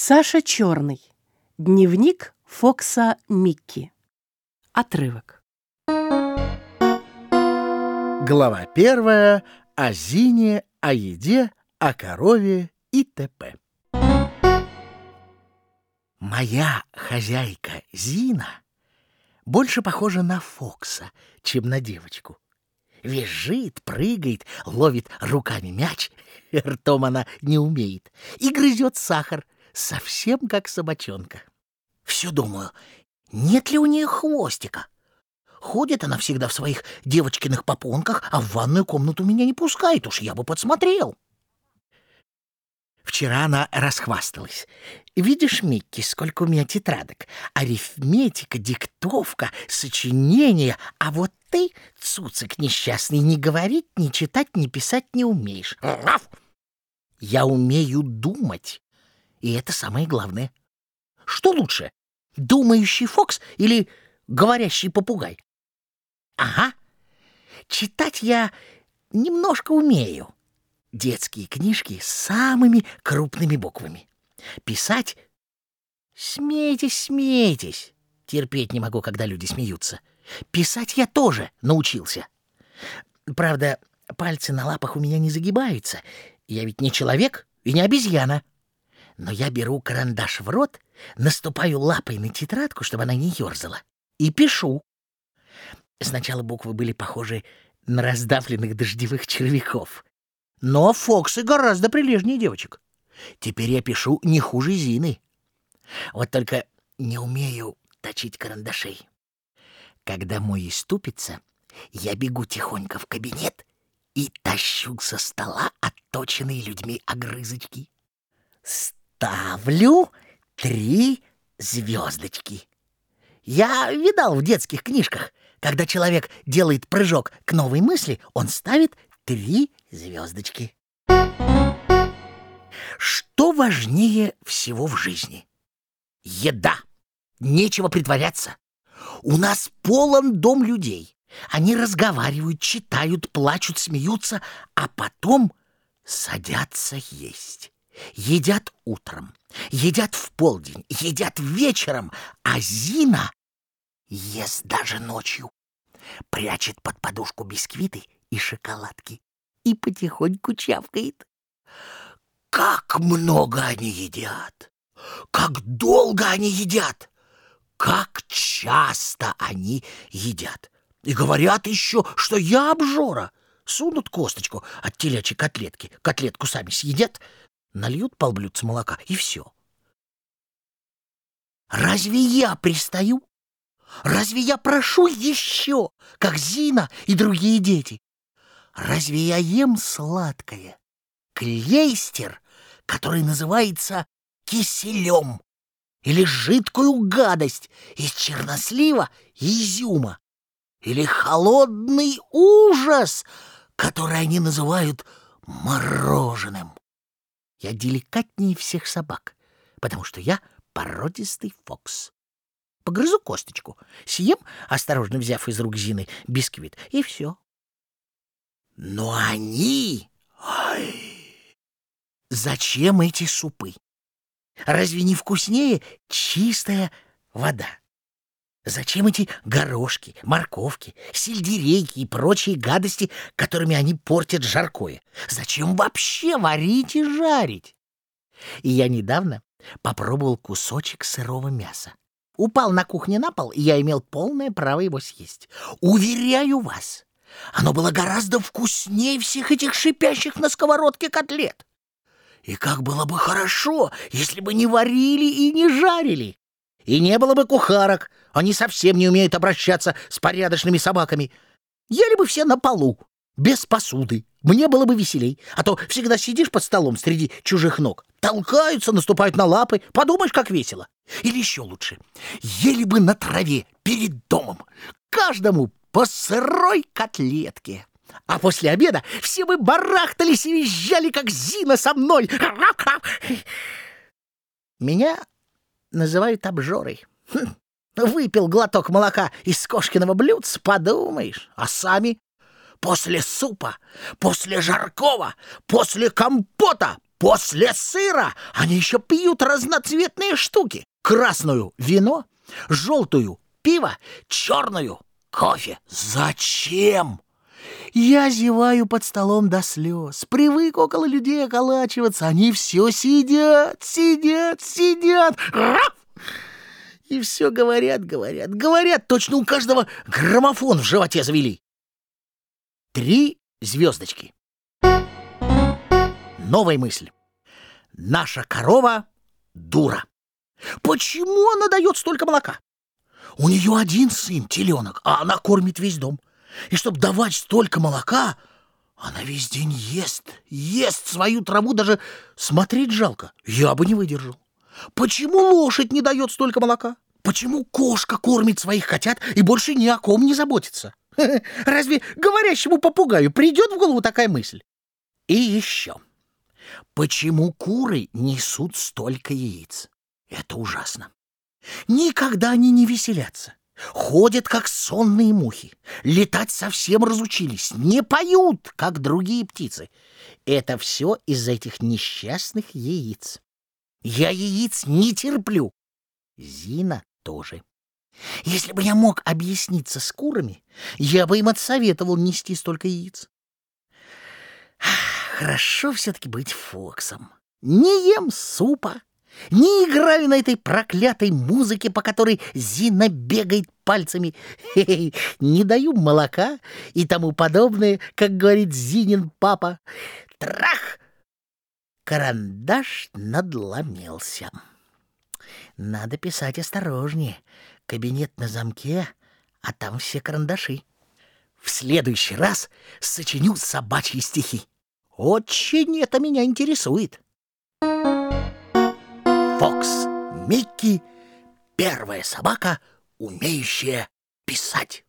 Саша Черный. Дневник Фокса Микки. Отрывок. Глава первая о Зине, о еде, о корове и т.п. Моя хозяйка Зина больше похожа на Фокса, чем на девочку. Визжит, прыгает, ловит руками мяч, ртом она не умеет, и грызет сахар, совсем как собачонка. Все думаю, нет ли у нее хвостика? Ходит она всегда в своих девочкиных попонках, а в ванную комнату меня не пускает, уж я бы подсмотрел. Вчера она расхвасталась. Видишь, Микки, сколько у меня тетрадок? Арифметика, диктовка, сочинения. А вот ты, цуцик несчастный, не говорить, не читать, не писать не умеешь. Я умею думать. И это самое главное. Что лучше, думающий Фокс или говорящий попугай? Ага, читать я немножко умею. Детские книжки с самыми крупными буквами. Писать... Смейтесь, смейтесь. Терпеть не могу, когда люди смеются. Писать я тоже научился. Правда, пальцы на лапах у меня не загибаются. Я ведь не человек и не обезьяна. Но я беру карандаш в рот, наступаю лапой на тетрадку, чтобы она не ерзала, и пишу. Сначала буквы были похожи на раздавленных дождевых червяков. Но Фоксы гораздо прилежнее девочек. Теперь я пишу не хуже Зины. Вот только не умею точить карандашей. Когда мой иступится, я бегу тихонько в кабинет и тащу со стола отточенные людьми огрызочки. Ставлю три звездочки. Я видал в детских книжках, когда человек делает прыжок к новой мысли, он ставит три звездочки. Что важнее всего в жизни? Еда. Нечего притворяться. У нас полон дом людей. Они разговаривают, читают, плачут, смеются, а потом садятся есть. Едят утром, едят в полдень, едят вечером, а Зина ест даже ночью. Прячет под подушку бисквиты и шоколадки и потихоньку чавкает. Как много они едят! Как долго они едят! Как часто они едят! И говорят еще, что я обжора. Сунут косточку от телячьей котлетки, котлетку сами съедят, нальют полблюдца молока, и все. Разве я пристаю? Разве я прошу еще, как Зина и другие дети? Разве я ем сладкое? Клейстер, который называется киселем, или жидкую гадость из чернослива и изюма, или холодный ужас, который они называют мороженым. Я деликатнее всех собак, потому что я породистый фокс. Погрызу косточку, съем, осторожно взяв из рук Зины бисквит, и все. Но они... Ой! Зачем эти супы? Разве не вкуснее чистая вода? Зачем эти горошки, морковки, сельдерейки и прочие гадости, которыми они портят жаркое? Зачем вообще варить и жарить? И я недавно попробовал кусочек сырого мяса. Упал на кухне на пол, и я имел полное право его съесть. Уверяю вас, оно было гораздо вкуснее всех этих шипящих на сковородке котлет. И как было бы хорошо, если бы не варили и не жарили. И не было бы кухарок, они совсем не умеют обращаться с порядочными собаками. Ели бы все на полу, без посуды. Мне было бы веселей, а то всегда сидишь под столом среди чужих ног, толкаются, наступают на лапы, подумаешь, как весело. Или еще лучше, ели бы на траве перед домом, каждому по сырой котлетке. А после обеда все бы барахтались и визжали, как Зина со мной. Меня называют обжорой. Хм. Выпил глоток молока из кошкиного блюдца, подумаешь, а сами после супа, после жаркого, после компота После сыра они еще пьют разноцветные штуки. Красную — вино, желтую — пиво, черную — кофе. Зачем? Я зеваю под столом до слез, привык около людей околачиваться. Они все сидят, сидят, сидят. И все говорят, говорят, говорят. Точно у каждого граммофон в животе завели. Три звездочки. Новая мысль. Наша корова дура. Почему она дает столько молока? У нее один сын, теленок, а она кормит весь дом. И чтобы давать столько молока, она весь день ест, ест свою траву, даже смотреть жалко. Я бы не выдержал. Почему лошадь не дает столько молока? Почему кошка кормит своих котят и больше ни о ком не заботится? Разве говорящему попугаю придет в голову такая мысль? И еще. Почему куры несут столько яиц? Это ужасно. Никогда они не веселятся. Ходят, как сонные мухи. Летать совсем разучились. Не поют, как другие птицы. Это все из-за этих несчастных яиц. Я яиц не терплю. Зина тоже. Если бы я мог объясниться с курами, я бы им отсоветовал нести столько яиц. Хорошо все-таки быть Фоксом. Не ем супа, не играю на этой проклятой музыке, по которой Зина бегает пальцами, не даю молока и тому подобное, как говорит Зинин папа. Трах! Карандаш надломился. Надо писать осторожнее. Кабинет на замке, а там все карандаши. В следующий раз сочиню собачьи стихи. Очень это меня интересует. Фокс Микки — первая собака, умеющая писать.